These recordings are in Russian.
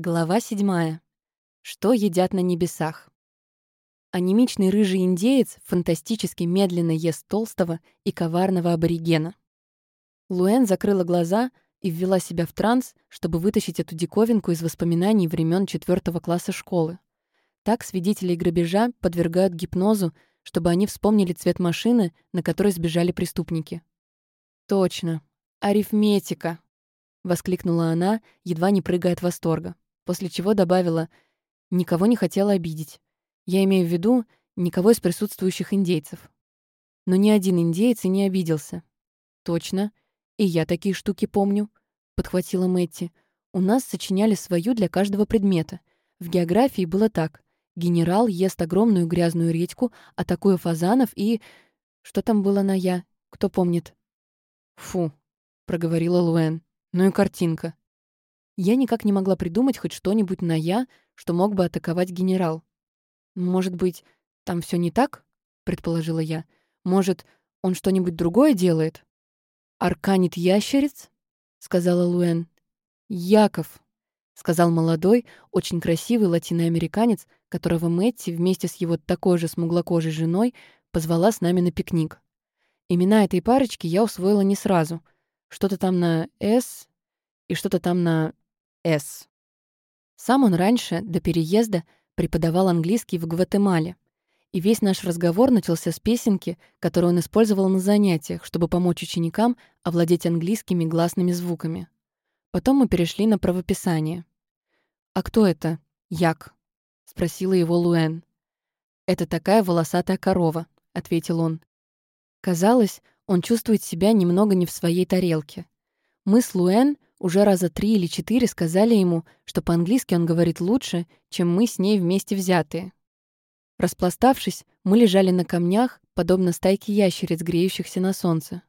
Глава седьмая. Что едят на небесах? Анемичный рыжий индеец фантастически медленно ест толстого и коварного аборигена. Луэн закрыла глаза и ввела себя в транс, чтобы вытащить эту диковинку из воспоминаний времен четвертого класса школы. Так свидетелей грабежа подвергают гипнозу, чтобы они вспомнили цвет машины, на которой сбежали преступники. «Точно. Арифметика!» — воскликнула она, едва не прыгая от восторга, после чего добавила «никого не хотела обидеть. Я имею в виду никого из присутствующих индейцев». Но ни один индейец и не обиделся. «Точно. И я такие штуки помню», — подхватила Мэтти. «У нас сочиняли свою для каждого предмета. В географии было так. Генерал ест огромную грязную редьку, атакуя фазанов и... Что там было на «я»? Кто помнит?» «Фу», — проговорила Луэн. Ну и картинка. Я никак не могла придумать хоть что-нибудь на «я», что мог бы атаковать генерал. «Может быть, там все не так?» — предположила я. «Может, он что-нибудь другое делает?» «Арканит ящериц?» — сказала Луэн. «Яков», — сказал молодой, очень красивый латиноамериканец, которого Мэтти вместе с его такой же смуглокожей женой позвала с нами на пикник. Имена этой парочки я усвоила не сразу — что-то там на «С» и что-то там на «С». Сам он раньше, до переезда, преподавал английский в Гватемале. И весь наш разговор начался с песенки, которую он использовал на занятиях, чтобы помочь ученикам овладеть английскими гласными звуками. Потом мы перешли на правописание. «А кто это? Як?» — спросила его Луэн. «Это такая волосатая корова», — ответил он. Казалось, он чувствует себя немного не в своей тарелке. Мы с Луэн уже раза три или четыре сказали ему, что по-английски он говорит лучше, чем мы с ней вместе взятые. Распластавшись, мы лежали на камнях, подобно стайке ящериц, греющихся на солнце.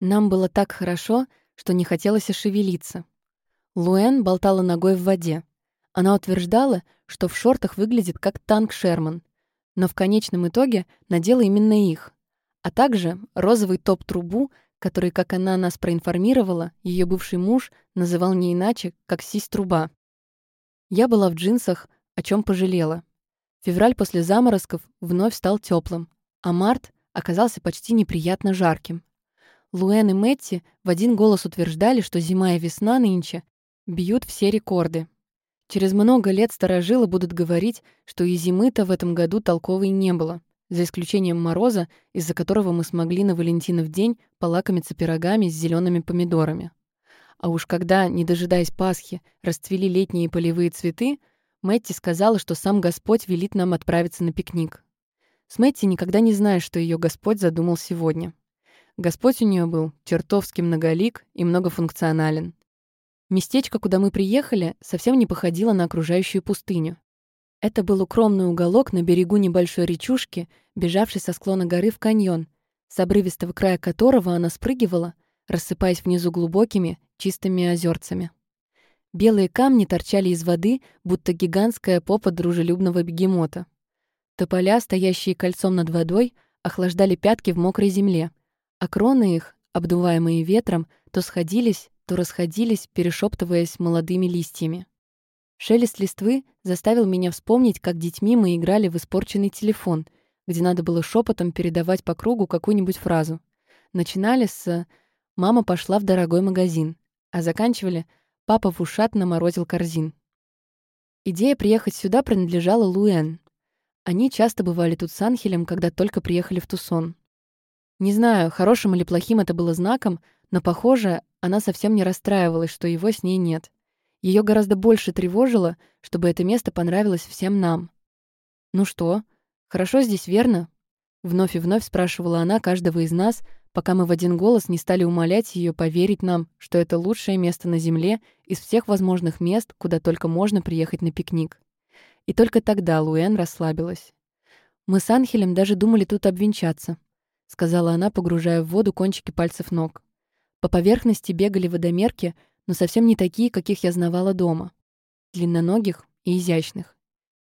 Нам было так хорошо, что не хотелось ошевелиться. Луэн болтала ногой в воде. Она утверждала, что в шортах выглядит как танк Шерман, но в конечном итоге надела именно их а также розовый топ-трубу, который, как она нас проинформировала, ее бывший муж называл не иначе, как сись-труба. Я была в джинсах, о чем пожалела. Февраль после заморозков вновь стал теплым, а март оказался почти неприятно жарким. Луэн и Мэтти в один голос утверждали, что зима и весна нынче бьют все рекорды. Через много лет старожилы будут говорить, что и зимы-то в этом году толковой не было за исключением мороза, из-за которого мы смогли на Валентинов день полакомиться пирогами с зелеными помидорами. А уж когда, не дожидаясь Пасхи, расцвели летние полевые цветы, Мэтти сказала, что сам Господь велит нам отправиться на пикник. С Мэтти никогда не знаешь, что ее Господь задумал сегодня. Господь у нее был чертовски многолик и многофункционален. Местечко, куда мы приехали, совсем не походило на окружающую пустыню. Это был укромный уголок на берегу небольшой речушки, бежавшей со склона горы в каньон, с обрывистого края которого она спрыгивала, рассыпаясь внизу глубокими, чистыми озерцами. Белые камни торчали из воды, будто гигантская попа дружелюбного бегемота. Тополя, стоящие кольцом над водой, охлаждали пятки в мокрой земле, а кроны их, обдуваемые ветром, то сходились, то расходились, перешептываясь молодыми листьями. Шелест листвы заставил меня вспомнить, как детьми мы играли в испорченный телефон, где надо было шепотом передавать по кругу какую-нибудь фразу. Начинали с «мама пошла в дорогой магазин», а заканчивали «папа в ушат наморозил корзин». Идея приехать сюда принадлежала Луэн. Они часто бывали тут с Анхелем, когда только приехали в Тусон. Не знаю, хорошим или плохим это было знаком, но, похоже, она совсем не расстраивалась, что его с ней нет. Ее гораздо больше тревожило, чтобы это место понравилось всем нам. «Ну что, хорошо здесь, верно?» Вновь и вновь спрашивала она каждого из нас, пока мы в один голос не стали умолять ее поверить нам, что это лучшее место на Земле из всех возможных мест, куда только можно приехать на пикник. И только тогда Луэн расслабилась. «Мы с Анхелем даже думали тут обвенчаться», — сказала она, погружая в воду кончики пальцев ног. По поверхности бегали водомерки, но совсем не такие, каких я знавала дома. Длинноногих и изящных.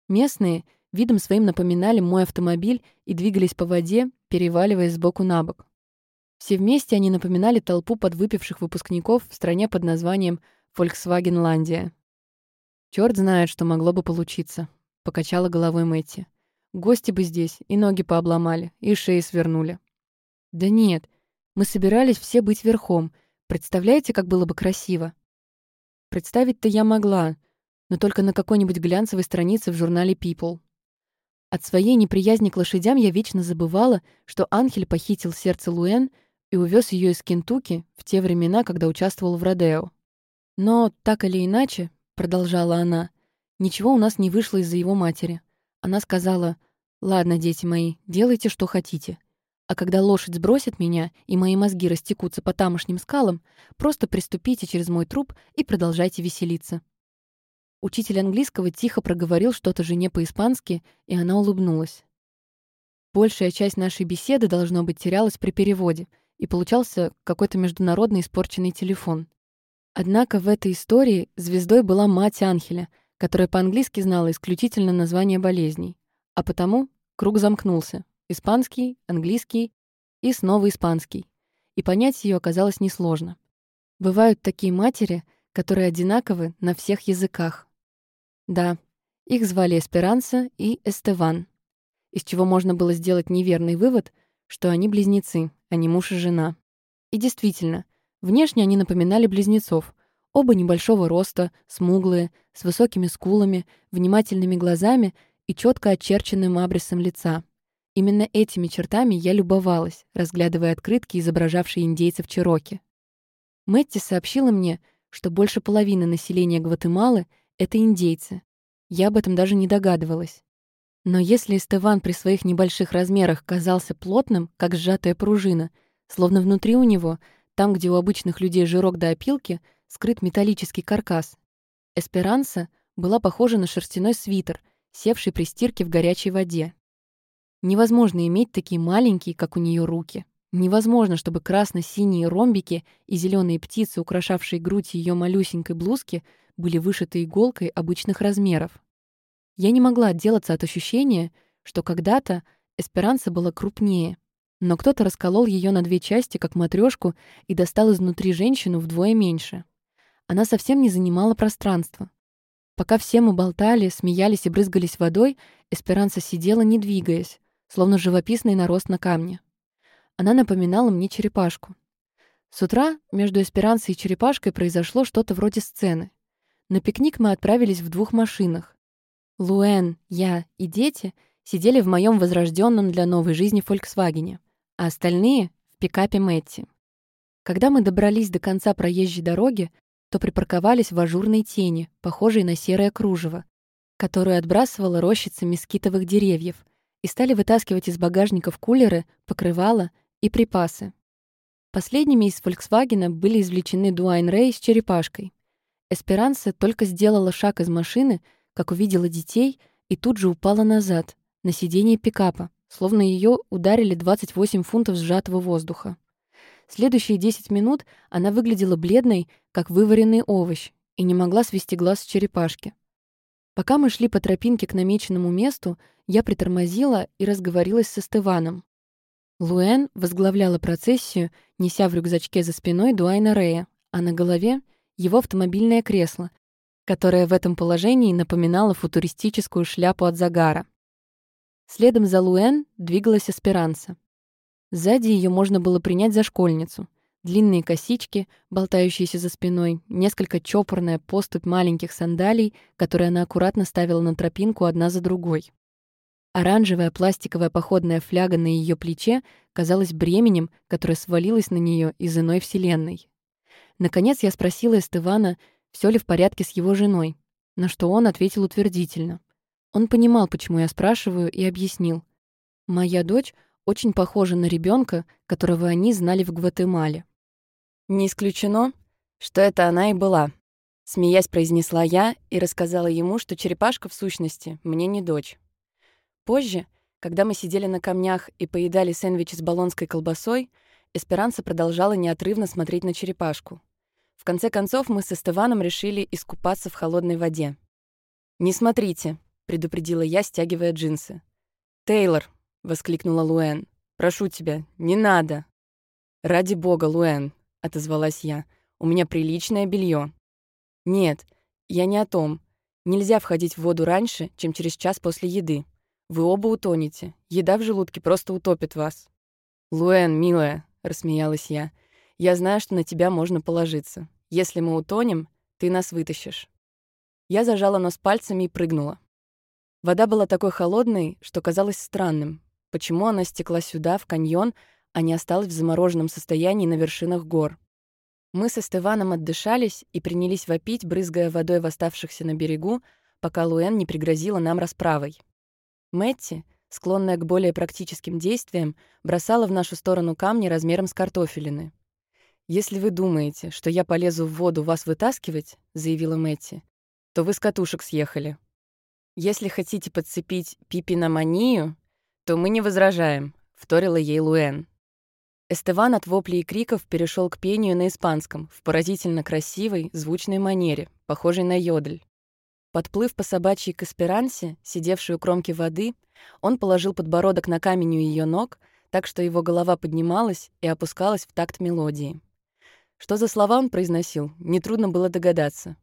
Местные видом своим напоминали мой автомобиль и двигались по воде, переваливаясь сбоку на бок. Все вместе они напоминали толпу подвыпивших выпускников в стране под названием Volkswagenlandia. Черт знает, что могло бы получиться», — покачала головой Мэтти. «Гости бы здесь и ноги пообломали, и шеи свернули». «Да нет, мы собирались все быть верхом. Представляете, как было бы красиво?» Представить-то я могла, но только на какой-нибудь глянцевой странице в журнале People. От своей неприязни к лошадям я вечно забывала, что Анхель похитил сердце Луэн и увез ее из Кентукки в те времена, когда участвовал в Родео. Но, так или иначе, продолжала она, ничего у нас не вышло из-за его матери. Она сказала, «Ладно, дети мои, делайте, что хотите. А когда лошадь сбросит меня, и мои мозги растекутся по тамошним скалам, просто приступите через мой труп и продолжайте веселиться». Учитель английского тихо проговорил что-то жене по-испански, и она улыбнулась. Большая часть нашей беседы, должно быть, терялась при переводе, и получался какой-то международный испорченный телефон. Однако в этой истории звездой была мать Анхеля, которая по-английски знала исключительно название болезней, а потому круг замкнулся. Испанский, английский и снова испанский. И понять ее оказалось несложно. Бывают такие матери, которые одинаковы на всех языках. Да, их звали Эсперанса и Эстеван, из чего можно было сделать неверный вывод, что они близнецы, а не муж и жена. И действительно, внешне они напоминали близнецов, оба небольшого роста, смуглые, с высокими скулами, внимательными глазами и четко очерченным абрисом лица. Именно этими чертами я любовалась, разглядывая открытки, изображавшие индейцев Чироки. Мэтти сообщила мне, что больше половины населения Гватемалы — это индейцы. Я об этом даже не догадывалась. Но если Эстеван при своих небольших размерах казался плотным, как сжатая пружина, словно внутри у него, там, где у обычных людей жирок до опилки, скрыт металлический каркас, Эсперанса была похожа на шерстяной свитер, севший при стирке в горячей воде. Невозможно иметь такие маленькие, как у нее руки. Невозможно, чтобы красно-синие ромбики и зеленые птицы, украшавшие грудь ее малюсенькой блузки, были вышиты иголкой обычных размеров. Я не могла отделаться от ощущения, что когда-то Эсперанса была крупнее, но кто-то расколол ее на две части, как матрешку, и достал изнутри женщину вдвое меньше. Она совсем не занимала пространства. Пока все мы болтали, смеялись и брызгались водой, Эсперанса сидела, не двигаясь, словно живописный нарост на камне. Она напоминала мне черепашку. С утра между Эсперансой и черепашкой произошло что-то вроде сцены. На пикник мы отправились в двух машинах. Луэн, я и дети сидели в моем возрожденном для новой жизни «Фольксвагене», а остальные — в пикапе Мэтти. Когда мы добрались до конца проезжей дороги, то припарковались в ажурной тени, похожей на серое кружево, которую отбрасывала рощица мескитовых деревьев — и стали вытаскивать из багажников кулеры, покрывала и припасы. Последними из «Фольксвагена» были извлечены Дуайн Рэй с черепашкой. Эсперанса только сделала шаг из машины, как увидела детей, и тут же упала назад, на сиденье пикапа, словно ее ударили 28 фунтов сжатого воздуха. Следующие 10 минут она выглядела бледной, как вываренный овощ, и не могла свести глаз с черепашки. Пока мы шли по тропинке к намеченному месту, я притормозила и разговорилась с Эстываном. Луэн возглавляла процессию, неся в рюкзачке за спиной Дуайна Рея, а на голове — его автомобильное кресло, которое в этом положении напоминало футуристическую шляпу от загара. Следом за Луэн двигалась Эсперанса. Сзади ее можно было принять за школьницу. Длинные косички, болтающиеся за спиной, несколько чопорная поступь маленьких сандалий, которые она аккуратно ставила на тропинку одна за другой. Оранжевая пластиковая походная фляга на ее плече казалась бременем, которое свалилось на нее из иной вселенной. Наконец я спросила Эстывана, все ли в порядке с его женой, на что он ответил утвердительно. Он понимал, почему я спрашиваю, и объяснил. «Моя дочь очень похожа на ребенка, которого они знали в Гватемале. «Не исключено, что это она и была», — смеясь произнесла я и рассказала ему, что черепашка, в сущности, мне не дочь. Позже, когда мы сидели на камнях и поедали сэндвичи с болонской колбасой, Эсперанца продолжала неотрывно смотреть на черепашку. В конце концов, мы с Эстеваном решили искупаться в холодной воде. «Не смотрите», — предупредила я, стягивая джинсы. «Тейлор», — воскликнула Луэн, — «прошу тебя, не надо». «Ради бога, Луэн, отозвалась я. «У меня приличное белье. «Нет, я не о том. Нельзя входить в воду раньше, чем через час после еды. Вы оба утонете. Еда в желудке просто утопит вас». «Луэн, милая», — рассмеялась я, — «я знаю, что на тебя можно положиться. Если мы утонем, ты нас вытащишь». Я зажала нос пальцами и прыгнула. Вода была такой холодной, что казалось странным, почему она стекла сюда, в каньон, а не осталась в замороженном состоянии на вершинах гор. Мы со Стеваном отдышались и принялись вопить, брызгая водой в оставшихся на берегу, пока Луэн не пригрозила нам расправой. Мэтти, склонная к более практическим действиям, бросала в нашу сторону камни размером с картофелины. «Если вы думаете, что я полезу в воду вас вытаскивать», — заявила Мэтти, то вы с катушек съехали. Если хотите подцепить пипиноманию, то мы не возражаем», — вторила ей Луэн. Эстеван от воплей и криков перешел к пению на испанском в поразительно красивой, звучной манере, похожей на йодль. Подплыв по собачьей к эсперансе, сидевшей у кромки воды, он положил подбородок на камень у ее ног, так что его голова поднималась и опускалась в такт мелодии. Что за слова он произносил, нетрудно было догадаться.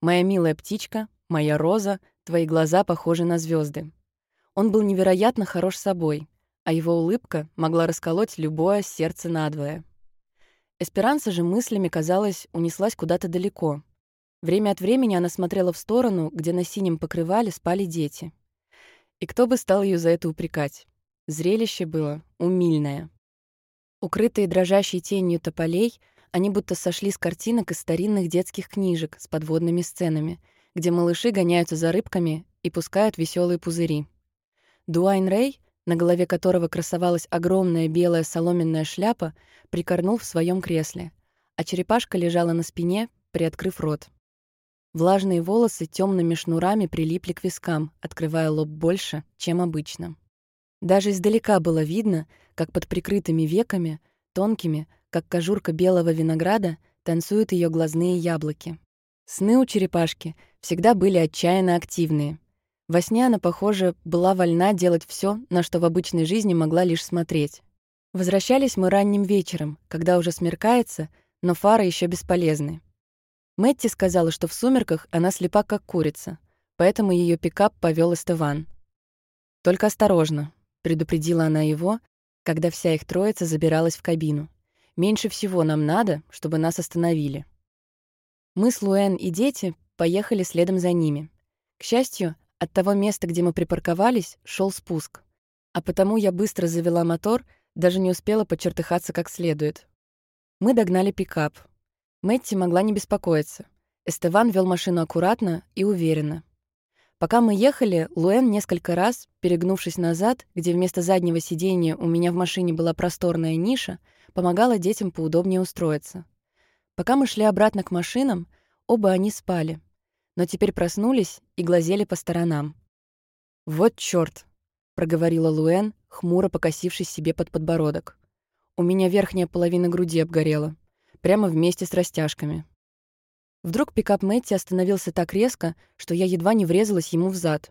«Моя милая птичка, моя роза, твои глаза похожи на звезды. Он был невероятно хорош собой, а его улыбка могла расколоть любое сердце надвое. Эсперанса же мыслями, казалось, унеслась куда-то далеко. Время от времени она смотрела в сторону, где на синем покрывале спали дети. И кто бы стал ее за это упрекать? Зрелище было умильное. Укрытые дрожащей тенью тополей — они будто сошли с картинок из старинных детских книжек с подводными сценами, где малыши гоняются за рыбками и пускают веселые пузыри. Дуайн Рэй, на голове которого красовалась огромная белая соломенная шляпа, прикорнул в своем кресле, а черепашка лежала на спине, приоткрыв рот. Влажные волосы темными шнурами прилипли к вискам, открывая лоб больше, чем обычно. Даже издалека было видно, как под прикрытыми веками, тонкими, как кожурка белого винограда, танцуют ее глазные яблоки. Сны у черепашки всегда были отчаянно активные. Во сне она, похоже, была вольна делать все, на что в обычной жизни могла лишь смотреть. Возвращались мы ранним вечером, когда уже смеркается, но фары еще бесполезны. Мэтти сказала, что в сумерках она слепа, как курица, поэтому ее пикап повел Эстеван. «Только осторожно», — предупредила она его, когда вся их троица забиралась в кабину. Меньше всего нам надо, чтобы нас остановили. Мы с Луэн и дети поехали следом за ними. К счастью, от того места, где мы припарковались, шел спуск. А потому я быстро завела мотор, даже не успела почертыхаться как следует. Мы догнали пикап. Мэтти могла не беспокоиться. Эстеван вел машину аккуратно и уверенно. Пока мы ехали, Луэн несколько раз, перегнувшись назад, где вместо заднего сиденья у меня в машине была просторная ниша, помогала детям поудобнее устроиться. Пока мы шли обратно к машинам, оба они спали, но теперь проснулись и глазели по сторонам. «Вот чёрт!» — проговорила Луэн, хмуро покосившись себе под подбородок. «У меня верхняя половина груди обгорела, прямо вместе с растяжками». Вдруг пикап Мэтти остановился так резко, что я едва не врезалась ему в зад.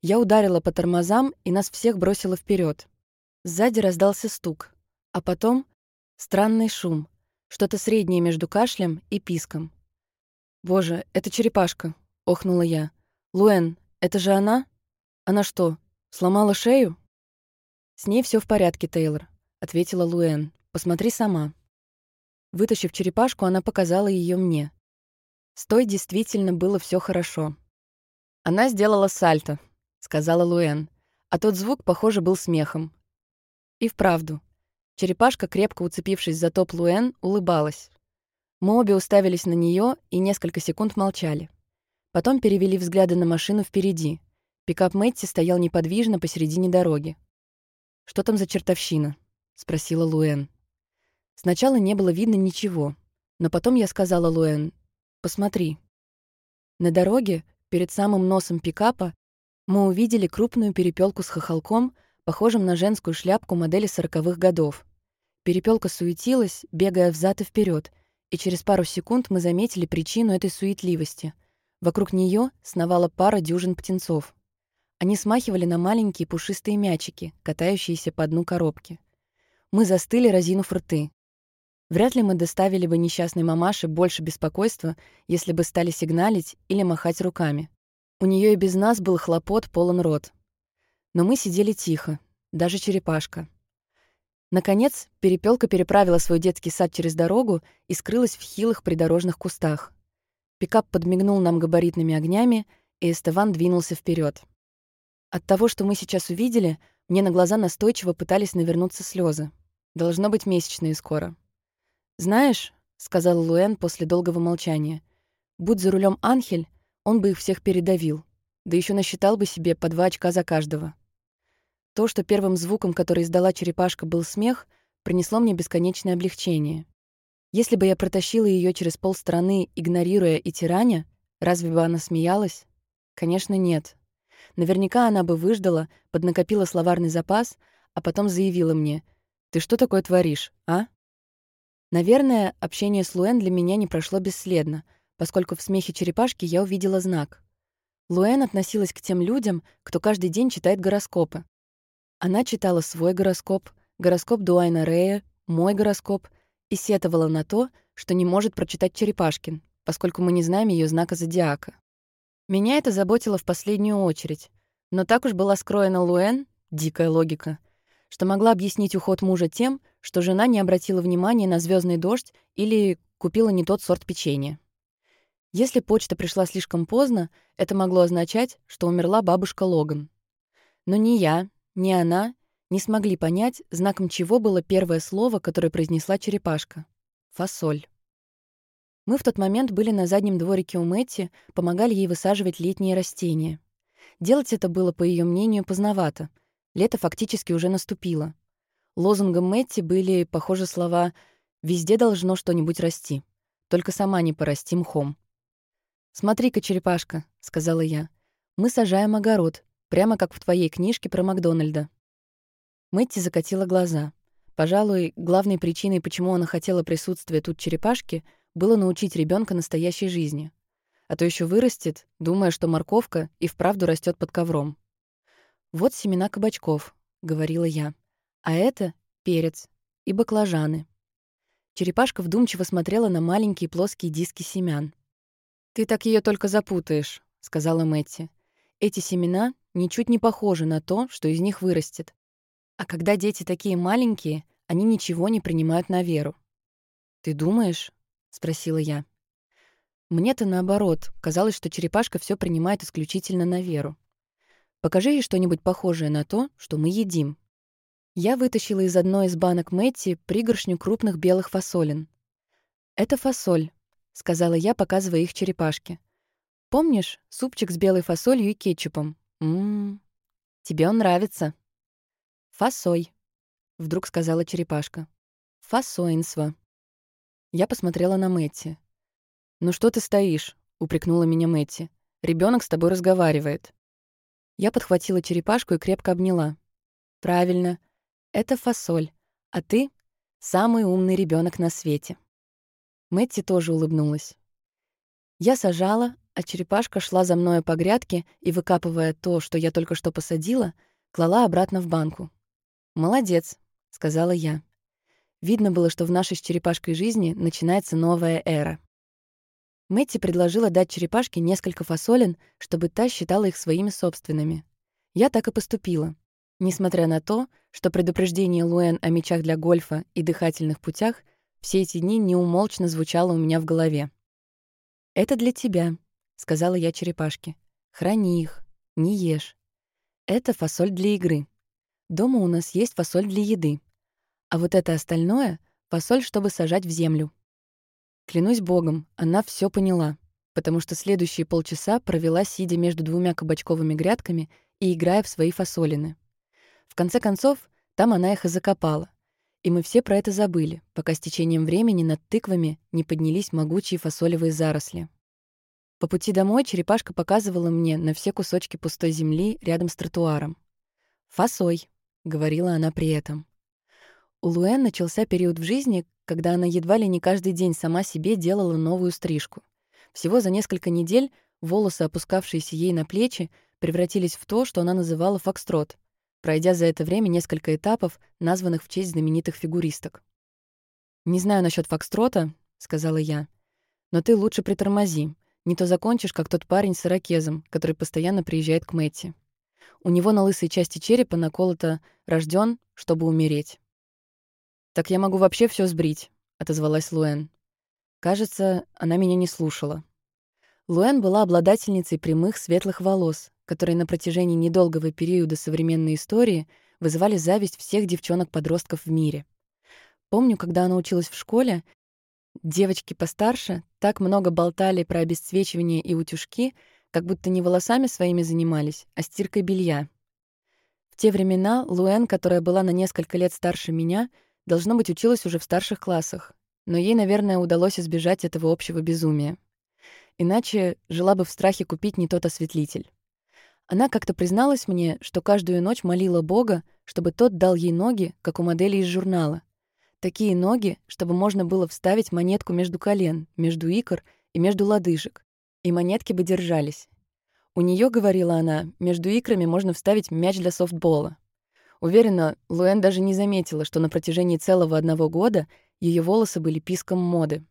Я ударила по тормозам, и нас всех бросило вперед. Сзади раздался стук, а потом Странный шум. Что-то среднее между кашлем и писком. «Боже, это черепашка!» — охнула я. «Луэн, это же она? Она что, сломала шею?» «С ней все в порядке, Тейлор», — ответила Луэн. «Посмотри сама». Вытащив черепашку, она показала ее мне. С той действительно было все хорошо. «Она сделала сальто», — сказала Луэн. А тот звук, похоже, был смехом. И вправду, Черепашка, крепко уцепившись за топ Луэн, улыбалась. Мы обе уставились на нее и несколько секунд молчали. Потом перевели взгляды на машину впереди. Пикап Мэтти стоял неподвижно посередине дороги. «Что там за чертовщина?» — спросила Луэн. Сначала не было видно ничего, но потом я сказала Луэн, «Посмотри». На дороге, перед самым носом пикапа, мы увидели крупную перепелку с хохолком, похожим на женскую шляпку модели сороковых годов. Перепелка суетилась, бегая взад и вперед, и через пару секунд мы заметили причину этой суетливости. Вокруг нее сновала пара дюжин птенцов. Они смахивали на маленькие пушистые мячики, катающиеся по дну коробки. Мы застыли, разинув рты. Вряд ли мы доставили бы несчастной мамаше больше беспокойства, если бы стали сигналить или махать руками. У нее и без нас был хлопот полон рот. Но мы сидели тихо, даже черепашка. Наконец, перепелка переправила свой детский сад через дорогу и скрылась в хилых придорожных кустах. Пикап подмигнул нам габаритными огнями, и Эстеван двинулся вперед. От того, что мы сейчас увидели, мне на глаза настойчиво пытались навернуться слезы. Должно быть месячные скоро. «Знаешь», — сказал Луэн после долгого молчания, «будь за рулем Анхель, он бы их всех передавил, да еще насчитал бы себе по два очка за каждого. То, что первым звуком, который издала черепашка, был смех, принесло мне бесконечное облегчение. Если бы я протащила ее через полстраны, игнорируя и тираня, разве бы она смеялась? Конечно, нет. Наверняка она бы выждала, поднакопила словарный запас, а потом заявила мне, «Ты что такое творишь, а?» Наверное, общение с Луэн для меня не прошло бесследно — поскольку в смехе черепашки я увидела знак. Луэн относилась к тем людям, кто каждый день читает гороскопы. Она читала свой гороскоп, гороскоп Дуайна Рея, мой гороскоп и сетовала на то, что не может прочитать Черепашкин, поскольку мы не знаем ее знака зодиака. Меня это заботило в последнюю очередь, но так уж была скроена Луэн, дикая логика, что могла объяснить уход мужа тем, что жена не обратила внимания на звездный дождь или купила не тот сорт печенья. Если почта пришла слишком поздно, это могло означать, что умерла бабушка Логан. Но ни я, ни она не смогли понять, знаком чего было первое слово, которое произнесла черепашка. Фасоль. Мы в тот момент были на заднем дворике у Мэтти, помогали ей высаживать летние растения. Делать это было, по ее мнению, поздновато. Лето фактически уже наступило. Лозунгом Мэтти были, похоже, слова «Везде должно что-нибудь расти. Только сама не порасти мхом». «Смотри-ка, черепашка», — сказала я. «Мы сажаем огород, прямо как в твоей книжке про Макдональда». Мэтти закатила глаза. Пожалуй, главной причиной, почему она хотела присутствия тут черепашки, было научить ребенка настоящей жизни. А то еще вырастет, думая, что морковка и вправду растет под ковром. «Вот семена кабачков», — говорила я. «А это перец и баклажаны». Черепашка вдумчиво смотрела на маленькие плоские диски семян. «Ты так ее только запутаешь», — сказала Мэтти. «Эти семена ничуть не похожи на то, что из них вырастет. А когда дети такие маленькие, они ничего не принимают на веру». «Ты думаешь?» — спросила я. Мне-то наоборот, казалось, что черепашка все принимает исключительно на веру. Покажи ей что-нибудь похожее на то, что мы едим. Я вытащила из одной из банок Мэтти пригоршню крупных белых фасолин. Это фасоль, — сказала я, показывая их черепашке. «Помнишь супчик с белой фасолью и кетчупом? Ммм, тебе он нравится». «Фасой», — вдруг сказала черепашка. «Фасоинство». Я посмотрела на Мэтти. «Ну что ты стоишь?» — упрекнула меня Мэтти. Ребенок с тобой разговаривает». Я подхватила черепашку и крепко обняла. «Правильно. Это фасоль. А ты — самый умный ребенок на свете». Мэтти тоже улыбнулась. Я сажала, а черепашка шла за мной по грядке и, выкапывая то, что я только что посадила, клала обратно в банку. «Молодец», — сказала я. Видно было, что в нашей с черепашкой жизни начинается новая эра. Мэтти предложила дать черепашке несколько фасолин, чтобы та считала их своими собственными. Я так и поступила. Несмотря на то, что предупреждение Луэн о мечах для гольфа и дыхательных путях все эти дни неумолчно звучало у меня в голове. «Это для тебя», — сказала я черепашке. «Храни их, не ешь. Это фасоль для игры. Дома у нас есть фасоль для еды. А вот это остальное — фасоль, чтобы сажать в землю». Клянусь богом, она все поняла, потому что следующие полчаса провела, сидя между двумя кабачковыми грядками и играя в свои фасолины. В конце концов, там она их и закопала, и мы все про это забыли, пока с течением времени над тыквами не поднялись могучие фасолевые заросли. По пути домой черепашка показывала мне на все кусочки пустой земли рядом с тротуаром. «Фасой», — говорила она при этом. У Луэн начался период в жизни, когда она едва ли не каждый день сама себе делала новую стрижку. Всего за несколько недель волосы, опускавшиеся ей на плечи, превратились в то, что она называла фокстрот, пройдя за это время несколько этапов, названных в честь знаменитых фигуристок. «Не знаю насчет фокстрота», — сказала я, «но ты лучше притормози. Не то закончишь, как тот парень с ирокезом, который постоянно приезжает к Мэтти. У него на лысой части черепа наколото «рожден, чтобы умереть». «Так я могу вообще все сбрить», — отозвалась Луэн. Кажется, она меня не слушала. Луэн была обладательницей прямых светлых волос, которые на протяжении недолгого периода современной истории вызывали зависть всех девчонок-подростков в мире. Помню, когда она училась в школе, девочки постарше так много болтали про обесцвечивание и утюжки, как будто не волосами своими занимались, а стиркой белья. В те времена Луэн, которая была на несколько лет старше меня, должно быть, училась уже в старших классах, но ей, наверное, удалось избежать этого общего безумия. Иначе жила бы в страхе купить не тот осветлитель. Она как-то призналась мне, что каждую ночь молила Бога, чтобы тот дал ей ноги, как у модели из журнала. Такие ноги, чтобы можно было вставить монетку между колен, между икр и между лодыжек. И монетки бы держались. У нее, говорила она, между икрами можно вставить мяч для софтбола. Уверена, Луэн даже не заметила, что на протяжении целого одного года ее волосы были писком моды.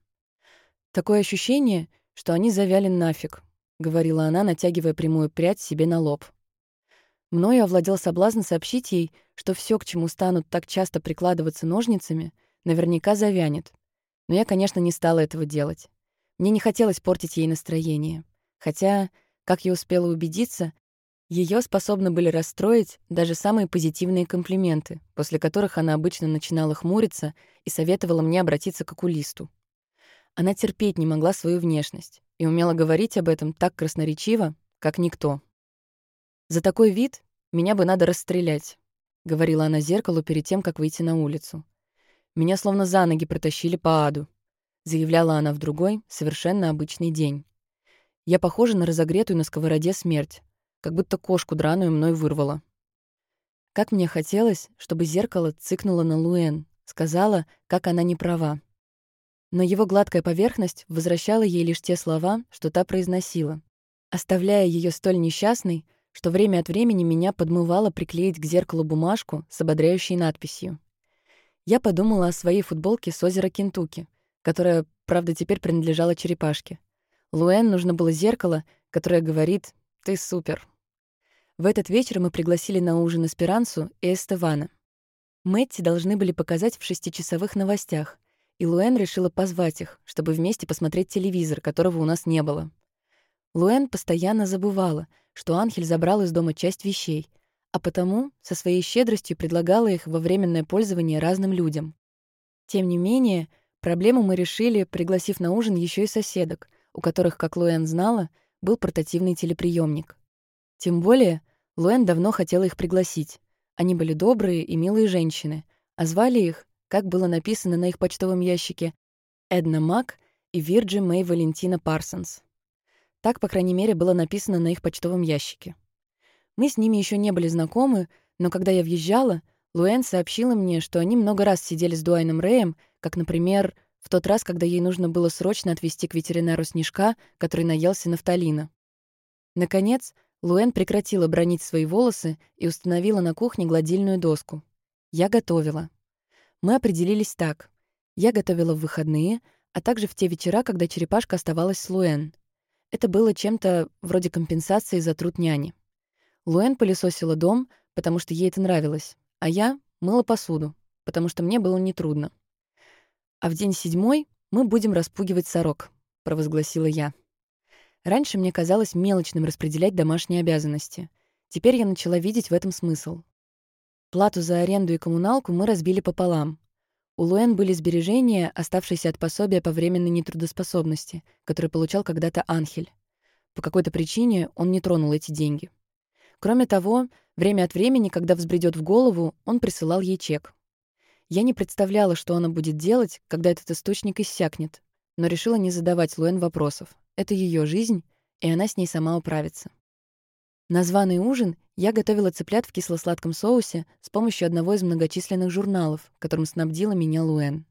Такое ощущение, что они завяли нафиг, говорила она, натягивая прямую прядь себе на лоб. Мною овладел соблазн сообщить ей, что все, к чему станут так часто прикладываться ножницами, наверняка завянет. Но я, конечно, не стала этого делать. Мне не хотелось портить ей настроение. Хотя, как я успела убедиться, ее способны были расстроить даже самые позитивные комплименты, после которых она обычно начинала хмуриться и советовала мне обратиться к окулисту. Она терпеть не могла свою внешность и умела говорить об этом так красноречиво, как никто. «За такой вид меня бы надо расстрелять», — говорила она зеркалу перед тем, как выйти на улицу. «Меня словно за ноги протащили по аду», — заявляла она в другой, совершенно обычный день. «Я похожа на разогретую на сковороде смерть, как будто кошку драную мной вырвало. Как мне хотелось, чтобы зеркало цыкнуло на Луэн, сказала, как она не права. Но его гладкая поверхность возвращала ей лишь те слова, что та произносила, оставляя ее столь несчастной, что время от времени меня подмывало приклеить к зеркалу бумажку с ободряющей надписью. Я подумала о своей футболке с озера Кентукки, которая, правда, теперь принадлежала черепашке. Луэн нужно было зеркало, которое говорит «Ты супер». В этот вечер мы пригласили на ужин Эсперансу и Эстевана. Мэтти должны были показать в шестичасовых новостях, и Луэн решила позвать их, чтобы вместе посмотреть телевизор, которого у нас не было. Луэн постоянно забывала, что Анхель забрал из дома часть вещей, а потому со своей щедростью предлагала их во временное пользование разным людям. Тем не менее, проблему мы решили, пригласив на ужин еще и соседок, у которых, как Луэн знала, был портативный телеприемник. Тем более, Луэн давно хотела их пригласить. Они были добрые и милые женщины, а звали их, как было написано на их почтовом ящике, Эдна Мак и Вирджи Мэй Валентина Парсонс. Так, по крайней мере, было написано на их почтовом ящике. Мы с ними еще не были знакомы, но когда я въезжала, Луэн сообщила мне, что они много раз сидели с Дуайном Рэем, как, например, в тот раз, когда ей нужно было срочно отвезти к ветеринару Снежка, который наелся нафталина. Наконец, Луэн прекратила бронить свои волосы и установила на кухне гладильную доску. Я готовила. Мы определились так. Я готовила в выходные, а также в те вечера, когда черепашка оставалась с Луэн. Это было чем-то вроде компенсации за труд няни. Луэн пылесосила дом, потому что ей это нравилось, а я мыла посуду, потому что мне было нетрудно. «А в день седьмой мы будем распугивать сорок», — провозгласила я. Раньше мне казалось мелочным распределять домашние обязанности. Теперь я начала видеть в этом смысл. Плату за аренду и коммуналку мы разбили пополам. У Луэн были сбережения, оставшиеся от пособия по временной нетрудоспособности, который получал когда-то Анхель. По какой-то причине он не тронул эти деньги. Кроме того, время от времени, когда взбредет в голову, он присылал ей чек. Я не представляла, что она будет делать, когда этот источник иссякнет, но решила не задавать Луэн вопросов. Это ее жизнь, и она с ней сама управится. На званый ужин я готовила цыплят в кисло-сладком соусе с помощью одного из многочисленных журналов, которым снабдила меня Луэн.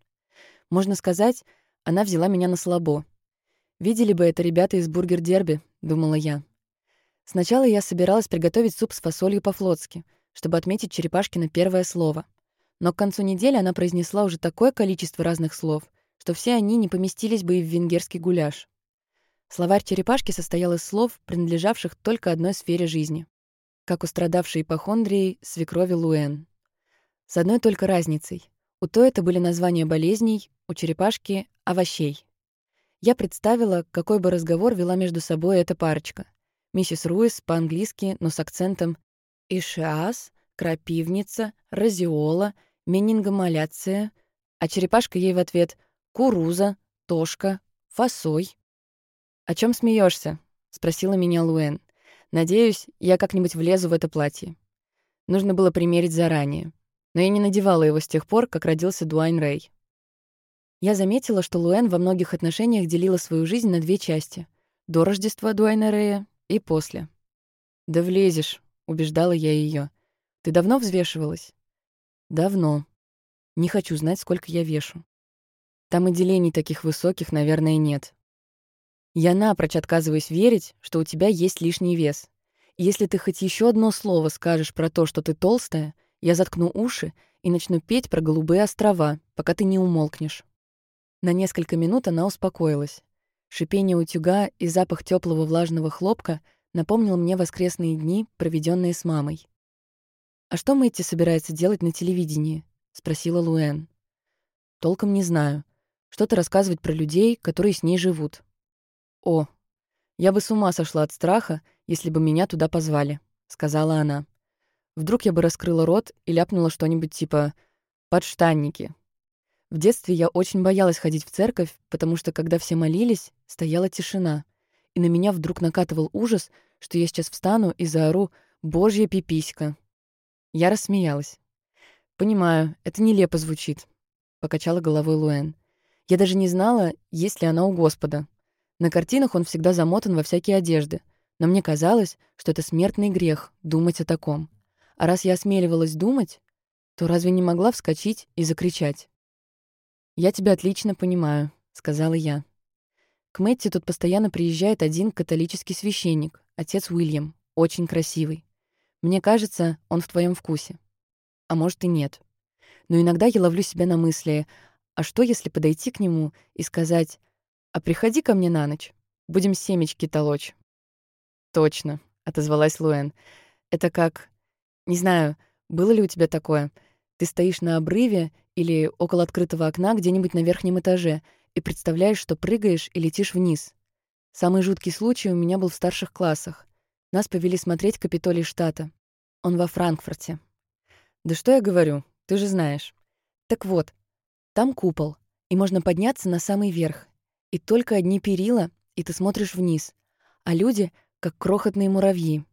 Можно сказать, она взяла меня на слабо. «Видели бы это ребята из бургер-дерби», — думала я. Сначала я собиралась приготовить суп с фасолью по-флотски, чтобы отметить черепашкино первое слово. Но к концу недели она произнесла уже такое количество разных слов, что все они не поместились бы и в венгерский гуляш. Словарь черепашки состоял из слов, принадлежавших только одной сфере жизни, как у страдавшей ипохондрией свекрови Луэн. С одной только разницей. У той это были названия болезней, у черепашки — овощей. Я представила, какой бы разговор вела между собой эта парочка. Миссис Руис по-английски, но с акцентом «ишиас», «крапивница», «разиола», «менингомаляция», а черепашка ей в ответ «куруза», «тошка», «фасой». «О чем смеешься? спросила меня Луэн. «Надеюсь, я как-нибудь влезу в это платье». Нужно было примерить заранее. Но я не надевала его с тех пор, как родился Дуайн Рэй. Я заметила, что Луэн во многих отношениях делила свою жизнь на две части — до Рождества Дуайна Рэя и после. «Да влезешь», — убеждала я ее. «Ты давно взвешивалась?» «Давно. Не хочу знать, сколько я вешу. Там и делений таких высоких, наверное, нет. Я напрочь отказываюсь верить, что у тебя есть лишний вес. Если ты хоть еще одно слово скажешь про то, что ты толстая, я заткну уши и начну петь про голубые острова, пока ты не умолкнешь». На несколько минут она успокоилась. Шипение утюга и запах теплого влажного хлопка напомнил мне воскресные дни, проведенные с мамой. «А что Мэтти собирается делать на телевидении?» — спросила Луэн. «Толком не знаю. Что-то рассказывать про людей, которые с ней живут». «О, я бы с ума сошла от страха, если бы меня туда позвали», — сказала она. Вдруг я бы раскрыла рот и ляпнула что-нибудь типа «подштанники», в детстве я очень боялась ходить в церковь, потому что, когда все молились, стояла тишина, и на меня вдруг накатывал ужас, что я сейчас встану и заору «Божья пиписька!». Я рассмеялась. «Понимаю, это нелепо звучит», — покачала головой Луэн. «Я даже не знала, есть ли она у Господа. На картинах он всегда замотан во всякие одежды, но мне казалось, что это смертный грех — думать о таком. А раз я осмеливалась думать, то разве не могла вскочить и закричать? «Я тебя отлично понимаю», — сказала я. К Мэтти тут постоянно приезжает один католический священник, отец Уильям, очень красивый. Мне кажется, он в твоем вкусе. А может и нет. Но иногда я ловлю себя на мысли, а что, если подойти к нему и сказать, «А приходи ко мне на ночь, будем семечки толочь». «Точно», — отозвалась Луэн. «Это как... Не знаю, было ли у тебя такое? Ты стоишь на обрыве или около открытого окна где-нибудь на верхнем этаже и представляешь, что прыгаешь и летишь вниз. Самый жуткий случай у меня был в старших классах. Нас повели смотреть Капитолий штата. Он во Франкфурте. Да что я говорю, ты же знаешь. Так вот, там купол, и можно подняться на самый верх. И только одни перила, и ты смотришь вниз. А люди — как крохотные муравьи.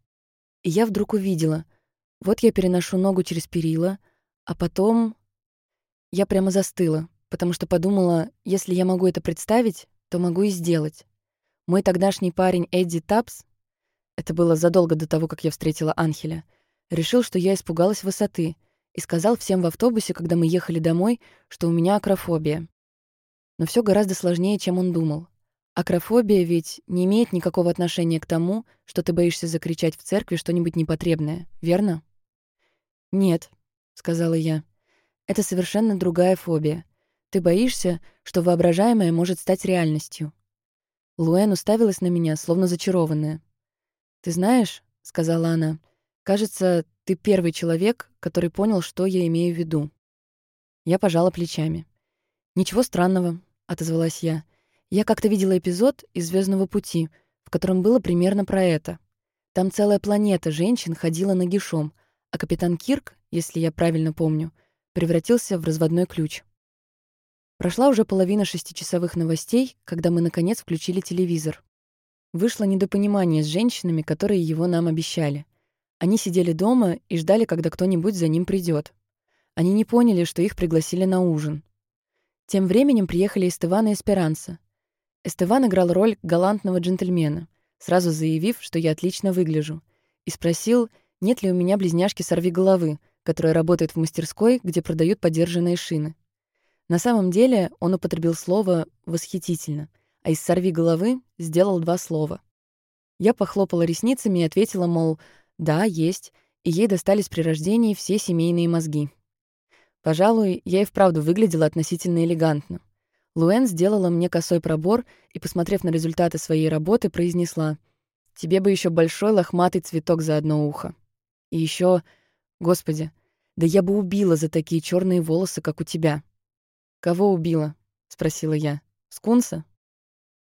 И я вдруг увидела. Вот я переношу ногу через перила, а потом я прямо застыла, потому что подумала, если я могу это представить, то могу и сделать. Мой тогдашний парень Эдди Тапс, это было задолго до того, как я встретила Анхеля, решил, что я испугалась высоты, и сказал всем в автобусе, когда мы ехали домой, что у меня акрофобия. Но все гораздо сложнее, чем он думал. Акрофобия ведь не имеет никакого отношения к тому, что ты боишься закричать в церкви что-нибудь непотребное, верно? «Нет», — сказала я. Это совершенно другая фобия. Ты боишься, что воображаемое может стать реальностью. Луэн уставилась на меня, словно зачарованная. «Ты знаешь», — сказала она, — «кажется, ты первый человек, который понял, что я имею в виду». Я пожала плечами. «Ничего странного», — отозвалась я. «Я как-то видела эпизод из Звездного пути», в котором было примерно про это. Там целая планета женщин ходила нагишом, а капитан Кирк, если я правильно помню, — превратился в разводной ключ. Прошла уже половина шестичасовых новостей, когда мы, наконец, включили телевизор. Вышло недопонимание с женщинами, которые его нам обещали. Они сидели дома и ждали, когда кто-нибудь за ним придет. Они не поняли, что их пригласили на ужин. Тем временем приехали Эстеван и Эсперанса. Эстеван играл роль галантного джентльмена, сразу заявив, что я отлично выгляжу, и спросил, нет ли у меня близняшки сорви головы, которая работает в мастерской, где продают подержанные шины. На самом деле он употребил слово «восхитительно», а из «сорви головы» сделал два слова. Я похлопала ресницами и ответила, мол, «да, есть», и ей достались при рождении все семейные мозги. Пожалуй, я и вправду выглядела относительно элегантно. Луэн сделала мне косой пробор и, посмотрев на результаты своей работы, произнесла «Тебе бы еще большой лохматый цветок за одно ухо. И еще, Господи, да я бы убила за такие черные волосы, как у тебя». «Кого убила?» — спросила я. «Скунса?»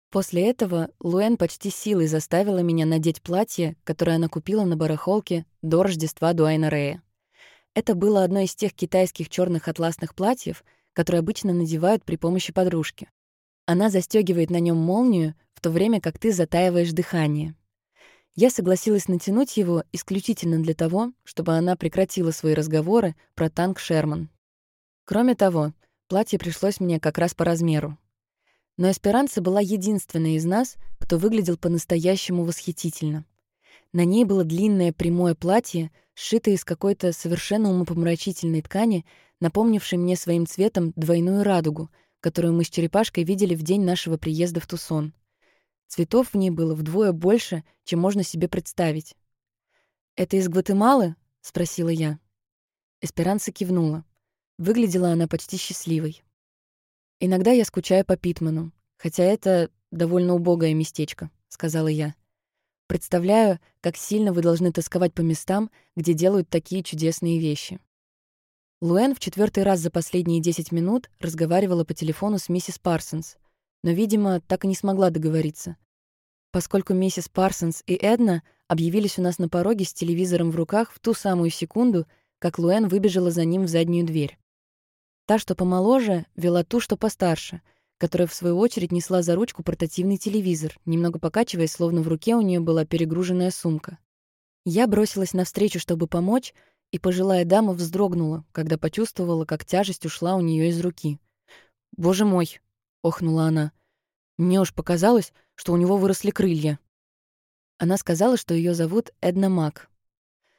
После этого Луэн почти силой заставила меня надеть платье, которое она купила на барахолке до Рождества Дуайна Рея. Это было одно из тех китайских черных атласных платьев, которые обычно надевают при помощи подружки. Она застегивает на нем молнию, в то время как ты затаиваешь дыхание. Я согласилась натянуть его исключительно для того, чтобы она прекратила свои разговоры про танк «Шерман». Кроме того, платье пришлось мне как раз по размеру. Но Эсперанца была единственной из нас, кто выглядел по-настоящему восхитительно. На ней было длинное прямое платье, сшитое из какой-то совершенно умопомрачительной ткани, напомнившей мне своим цветом двойную радугу, которую мы с черепашкой видели в день нашего приезда в Тусон. Цветов в ней было вдвое больше, чем можно себе представить. «Это из Гватемалы?» — спросила я. Эсперанца кивнула. Выглядела она почти счастливой. «Иногда я скучаю по Питману, хотя это довольно убогое местечко», — сказала я. «Представляю, как сильно вы должны тосковать по местам, где делают такие чудесные вещи». Луэн в четвертый раз за последние 10 минут разговаривала по телефону с миссис Парсонс, но, видимо, так и не смогла договориться. Поскольку миссис Парсонс и Эдна объявились у нас на пороге с телевизором в руках в ту самую секунду, как Луэн выбежала за ним в заднюю дверь. Та, что помоложе, вела ту, что постарше, которая, в свою очередь, несла за ручку портативный телевизор, немного покачиваясь, словно в руке у нее была перегруженная сумка. Я бросилась навстречу, чтобы помочь, и пожилая дама вздрогнула, когда почувствовала, как тяжесть ушла у нее из руки. «Боже мой!» — охнула она. «Мне уж показалось, что у него выросли крылья». Она сказала, что ее зовут Эдна Мак.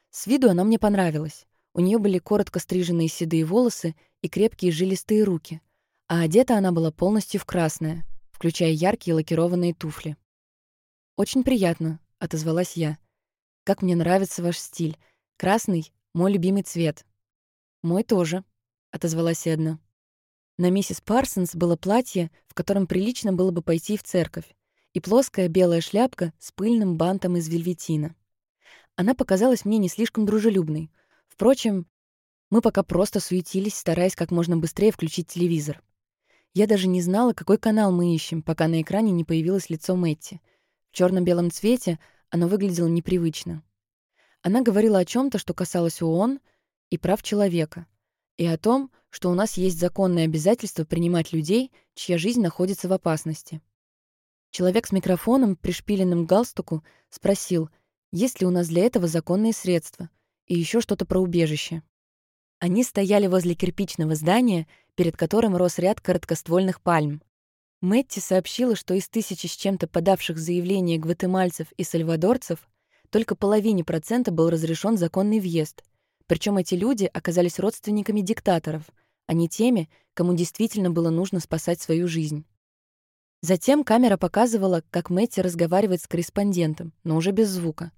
С виду она мне понравилась. У нее были коротко стриженные седые волосы и крепкие жилистые руки, а одета она была полностью в красное, включая яркие лакированные туфли. «Очень приятно», — отозвалась я. «Как мне нравится ваш стиль. Красный — мой любимый цвет». «Мой тоже», — отозвалась Эдна. На миссис Парсонс было платье, в котором прилично было бы пойти в церковь, и плоская белая шляпка с пыльным бантом из вельветина. Она показалась мне не слишком дружелюбной. Впрочем, мы пока просто суетились, стараясь как можно быстрее включить телевизор. Я даже не знала, какой канал мы ищем, пока на экране не появилось лицо Мэтти. В черно белом цвете оно выглядело непривычно. Она говорила о чем то что касалось ООН и прав человека, и о том, что у нас есть законное обязательство принимать людей, чья жизнь находится в опасности. Человек с микрофоном, пришпиленным к галстуку, спросил, есть ли у нас для этого законные средства, и еще что-то про убежище. Они стояли возле кирпичного здания, перед которым рос ряд короткоствольных пальм. Мэтти сообщила, что из тысячи с чем-то подавших заявления гватемальцев и сальвадорцев только половине процента был разрешен законный въезд. Причем эти люди оказались родственниками диктаторов, а не теми, кому действительно было нужно спасать свою жизнь. Затем камера показывала, как Мэтти разговаривает с корреспондентом, но уже без звука.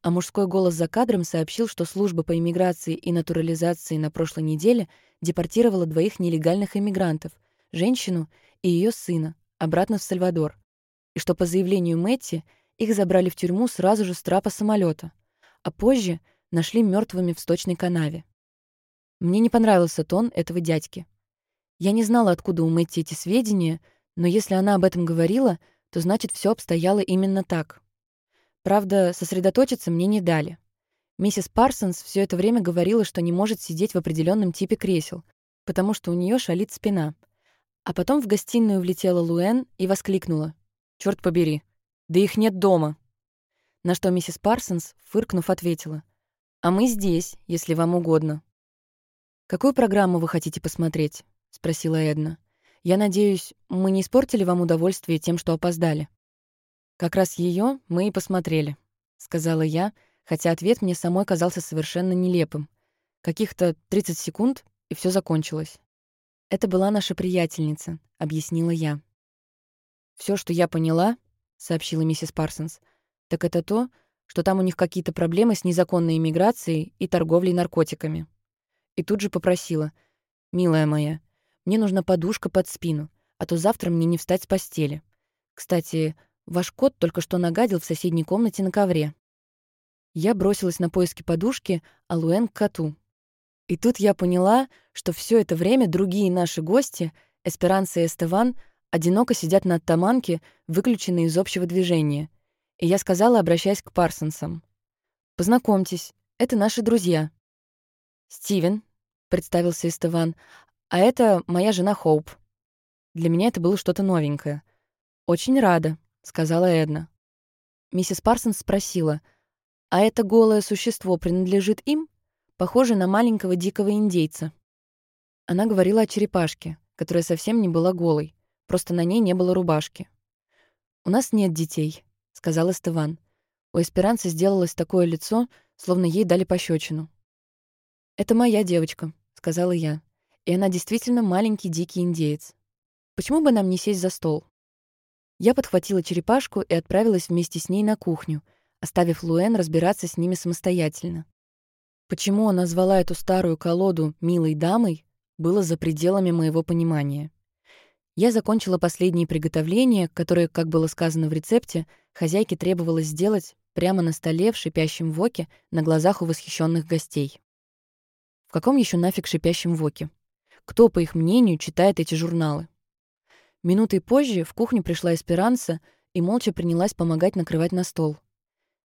А мужской голос за кадром сообщил, что служба по иммиграции и натурализации на прошлой неделе депортировала двоих нелегальных иммигрантов, женщину и ее сына, обратно в Сальвадор, и что по заявлению Мэтти их забрали в тюрьму сразу же с трапа самолета, а позже нашли мертвыми в сточной канаве. Мне не понравился тон этого дядьки. Я не знала, откуда у эти сведения, но если она об этом говорила, то значит, все обстояло именно так. Правда, сосредоточиться мне не дали. Миссис Парсонс все это время говорила, что не может сидеть в определенном типе кресел, потому что у нее шалит спина. А потом в гостиную влетела Луэн и воскликнула. «Чёрт побери! Да их нет дома!» На что миссис Парсонс, фыркнув, ответила. «А мы здесь, если вам угодно». «Какую программу вы хотите посмотреть?» — спросила Эдна. «Я надеюсь, мы не испортили вам удовольствие тем, что опоздали». «Как раз ее мы и посмотрели», — сказала я, хотя ответ мне самой казался совершенно нелепым. Каких-то 30 секунд, и все закончилось. «Это была наша приятельница», — объяснила я. Все, что я поняла», — сообщила миссис Парсонс, «так это то, что там у них какие-то проблемы с незаконной иммиграцией и торговлей наркотиками». И тут же попросила, «Милая моя, мне нужна подушка под спину, а то завтра мне не встать с постели. Кстати, ваш кот только что нагадил в соседней комнате на ковре». Я бросилась на поиски подушки, а Луэн — к коту. И тут я поняла, что все это время другие наши гости, Эсперанса и Эстеван, одиноко сидят на оттаманке, выключенные из общего движения. И я сказала, обращаясь к Парсонсам. «Познакомьтесь, это наши друзья». «Стивен», — представился Эстеван, «а это моя жена Хоуп». Для меня это было что-то новенькое. «Очень рада», — сказала Эдна. Миссис Парсонс спросила, «А это голое существо принадлежит им?» Похоже на маленького дикого индейца. Она говорила о черепашке, которая совсем не была голой, просто на ней не было рубашки. «У нас нет детей», — сказал Эстыван. У Эсперанцы сделалось такое лицо, словно ей дали пощечину. «Это моя девочка», — сказала я. «И она действительно маленький дикий индеец. Почему бы нам не сесть за стол?» Я подхватила черепашку и отправилась вместе с ней на кухню, оставив Луэн разбираться с ними самостоятельно. Почему она назвала эту старую колоду «милой дамой», было за пределами моего понимания. Я закончила последние приготовления, которые, как было сказано в рецепте, хозяйке требовалось сделать прямо на столе в шипящем воке на глазах у восхищенных гостей. В каком еще нафиг шипящем воке? Кто, по их мнению, читает эти журналы? Минутой позже в кухню пришла Эсперанса и молча принялась помогать накрывать на стол.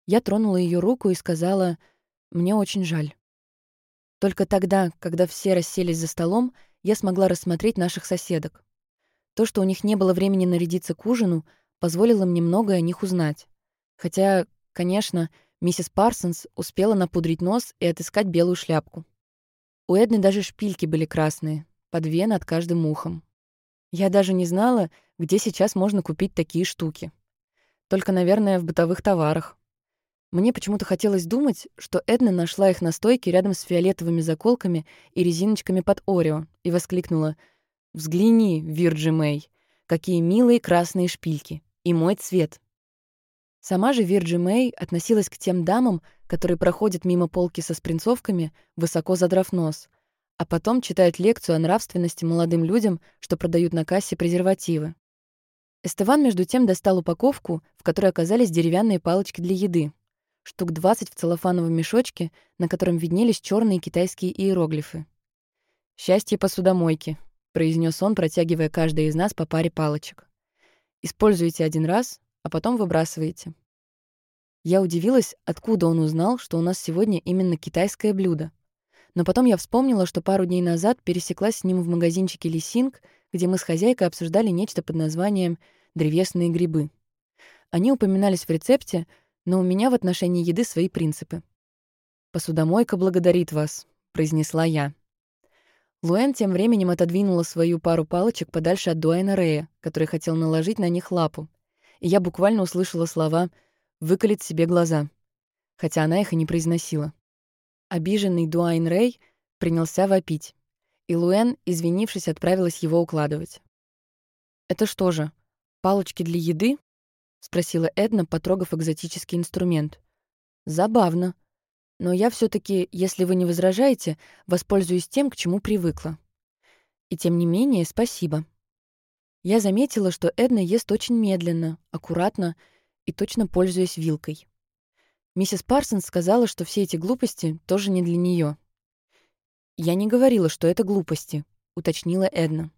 Я тронула ее руку и сказала — мне очень жаль. Только тогда, когда все расселись за столом, я смогла рассмотреть наших соседок. То, что у них не было времени нарядиться к ужину, позволило мне многое о них узнать. Хотя, конечно, миссис Парсонс успела напудрить нос и отыскать белую шляпку. У Эдны даже шпильки были красные, по две над каждым ухом. Я даже не знала, где сейчас можно купить такие штуки. Только, наверное, в бытовых товарах. Мне почему-то хотелось думать, что Эдна нашла их на стойке рядом с фиолетовыми заколками и резиночками под Орео и воскликнула «Взгляни, Вирджи Мэй, какие милые красные шпильки! И мой цвет!» Сама же Вирджи Мэй относилась к тем дамам, которые проходят мимо полки со спринцовками, высоко задрав нос, а потом читают лекцию о нравственности молодым людям, что продают на кассе презервативы. Эстеван, между тем, достал упаковку, в которой оказались деревянные палочки для еды штук 20 в целлофановом мешочке, на котором виднелись черные китайские иероглифы. «Счастье посудомойки», — произнес он, протягивая каждой из нас по паре палочек. «Используйте один раз, а потом выбрасываете». Я удивилась, откуда он узнал, что у нас сегодня именно китайское блюдо. Но потом я вспомнила, что пару дней назад пересеклась с ним в магазинчике «Лисинг», где мы с хозяйкой обсуждали нечто под названием «древесные грибы». Они упоминались в рецепте, но у меня в отношении еды свои принципы. «Посудомойка благодарит вас», — произнесла я. Луэн тем временем отодвинула свою пару палочек подальше от Дуайна Рея, который хотел наложить на них лапу. И я буквально услышала слова «выколить себе глаза», хотя она их и не произносила. Обиженный Дуайн Рэй принялся вопить, и Луэн, извинившись, отправилась его укладывать. «Это что же, палочки для еды?» — спросила Эдна, потрогав экзотический инструмент. «Забавно. Но я все таки если вы не возражаете, воспользуюсь тем, к чему привыкла. И тем не менее, спасибо». Я заметила, что Эдна ест очень медленно, аккуратно и точно пользуясь вилкой. Миссис Парсонс сказала, что все эти глупости тоже не для нее. «Я не говорила, что это глупости», — уточнила Эдна.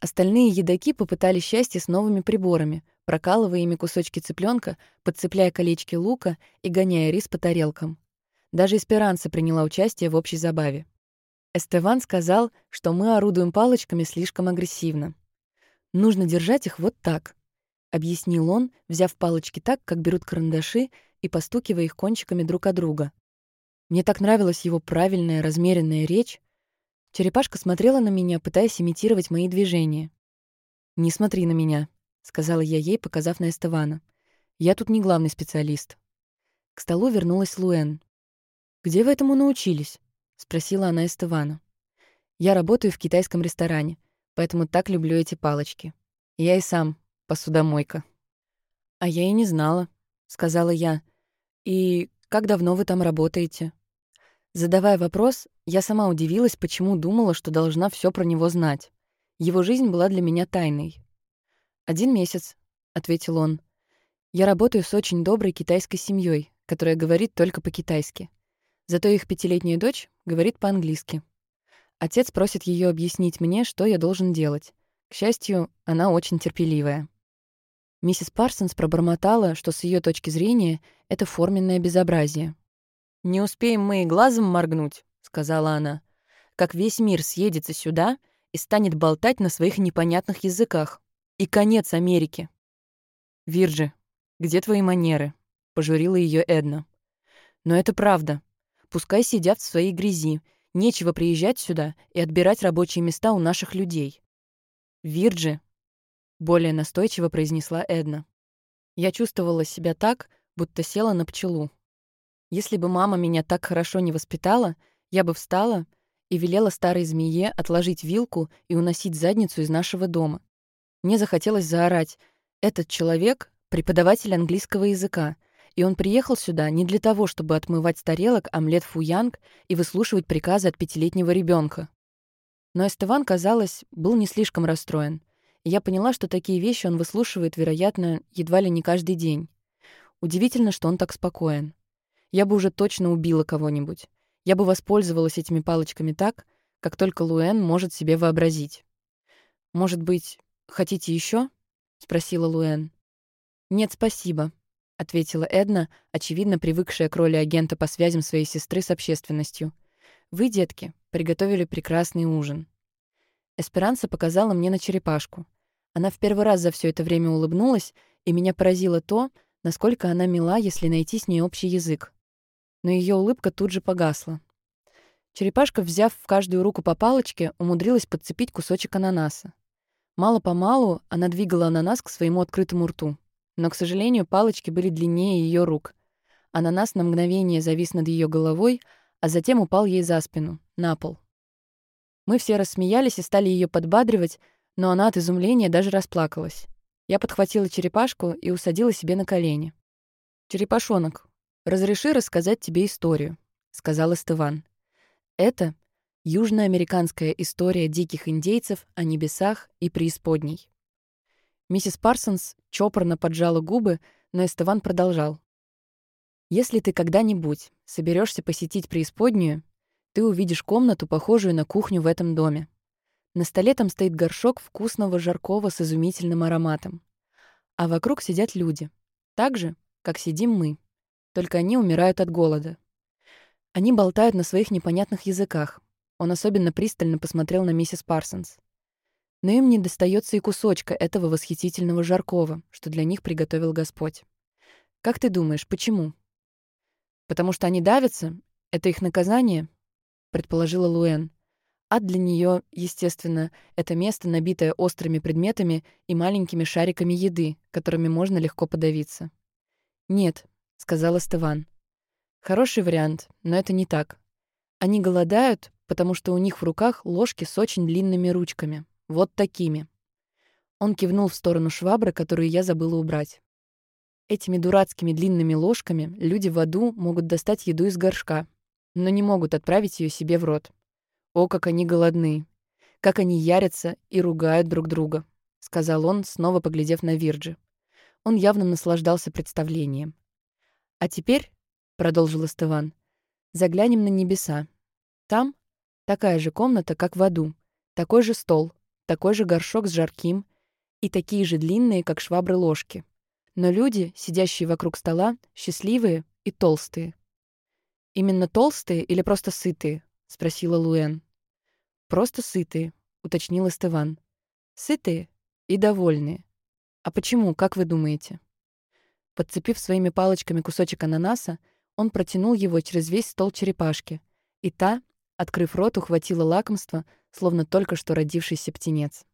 Остальные едоки попытали счастье с новыми приборами, прокалывая ими кусочки цыпленка, подцепляя колечки лука и гоняя рис по тарелкам. Даже Эсперанца приняла участие в общей забаве. Эстеван сказал, что мы орудуем палочками слишком агрессивно. «Нужно держать их вот так», — объяснил он, взяв палочки так, как берут карандаши, и постукивая их кончиками друг от друга. Мне так нравилась его правильная, размеренная речь, Черепашка смотрела на меня, пытаясь имитировать мои движения. «Не смотри на меня», — сказала я ей, показав на Эстевана. «Я тут не главный специалист». К столу вернулась Луэн. «Где вы этому научились?» — спросила она Эстевана. «Я работаю в китайском ресторане, поэтому так люблю эти палочки. Я и сам посудомойка». «А я и не знала», — сказала я. «И как давно вы там работаете?» Задавая вопрос, я сама удивилась, почему думала, что должна все про него знать. Его жизнь была для меня тайной. «Один месяц», — ответил он. «Я работаю с очень доброй китайской семьей, которая говорит только по-китайски. Зато их пятилетняя дочь говорит по-английски. Отец просит ее объяснить мне, что я должен делать. К счастью, она очень терпеливая. Миссис Парсонс пробормотала, что с ее точки зрения это форменное безобразие. «Не успеем мы и глазом моргнуть», — сказала она, «как весь мир съедется сюда и станет болтать на своих непонятных языках. И конец Америки». «Вирджи, где твои манеры?» — пожурила ее Эдна. «Но это правда. Пускай сидят в своей грязи. Нечего приезжать сюда и отбирать рабочие места у наших людей». «Вирджи», — более настойчиво произнесла Эдна. Я чувствовала себя так, будто села на пчелу. Если бы мама меня так хорошо не воспитала, я бы встала и велела старой змее отложить вилку и уносить задницу из нашего дома. Мне захотелось заорать. Этот человек — преподаватель английского языка, и он приехал сюда не для того, чтобы отмывать с тарелок омлет фуянг и выслушивать приказы от пятилетнего ребенка. Но Эстеван, казалось, был не слишком расстроен. Я поняла, что такие вещи он выслушивает, вероятно, едва ли не каждый день. Удивительно, что он так спокоен. Я бы уже точно убила кого-нибудь. Я бы воспользовалась этими палочками так, как только Луэн может себе вообразить. «Может быть, хотите еще? спросила Луэн. «Нет, спасибо», — ответила Эдна, очевидно привыкшая к роли агента по связям своей сестры с общественностью. «Вы, детки, приготовили прекрасный ужин». Эсперанса показала мне на черепашку. Она в первый раз за все это время улыбнулась, и меня поразило то, насколько она мила, если найти с ней общий язык но ее улыбка тут же погасла. Черепашка, взяв в каждую руку по палочке, умудрилась подцепить кусочек ананаса. Мало-помалу она двигала ананас к своему открытому рту. Но, к сожалению, палочки были длиннее ее рук. Ананас на мгновение завис над ее головой, а затем упал ей за спину, на пол. Мы все рассмеялись и стали ее подбадривать, но она от изумления даже расплакалась. Я подхватила черепашку и усадила себе на колени. «Черепашонок, «Разреши рассказать тебе историю», — сказал Эстыван. «Это южноамериканская история диких индейцев о небесах и преисподней». Миссис Парсонс чопорно поджала губы, но Эстыван продолжал. «Если ты когда-нибудь соберешься посетить преисподнюю, ты увидишь комнату, похожую на кухню в этом доме. На столе там стоит горшок вкусного жаркого с изумительным ароматом. А вокруг сидят люди, так же, как сидим мы. Только они умирают от голода. Они болтают на своих непонятных языках. Он особенно пристально посмотрел на миссис Парсонс. Но им не достается и кусочка этого восхитительного жаркого, что для них приготовил Господь. Как ты думаешь, почему? Потому что они давятся? Это их наказание? Предположила Луэн. Ад для нее, естественно, это место, набитое острыми предметами и маленькими шариками еды, которыми можно легко подавиться. Нет, сказал Стыван. Хороший вариант, но это не так. Они голодают, потому что у них в руках ложки с очень длинными ручками. Вот такими. Он кивнул в сторону швабры, которую я забыла убрать. Этими дурацкими длинными ложками люди в аду могут достать еду из горшка, но не могут отправить ее себе в рот. О, как они голодны! Как они ярятся и ругают друг друга, сказал он, снова поглядев на Вирджи. Он явно наслаждался представлением. «А теперь», — продолжил Стыван, — «заглянем на небеса. Там такая же комната, как в аду, такой же стол, такой же горшок с жарким и такие же длинные, как швабры, ложки. Но люди, сидящие вокруг стола, счастливые и толстые. «Именно толстые или просто сытые?» — спросила Луэн. «Просто сытые», — уточнил Стыван. «Сытые и довольные. А почему, как вы думаете?» Подцепив своими палочками кусочек ананаса, он протянул его через весь стол черепашки, и та, открыв рот, ухватила лакомство, словно только что родившийся птенец.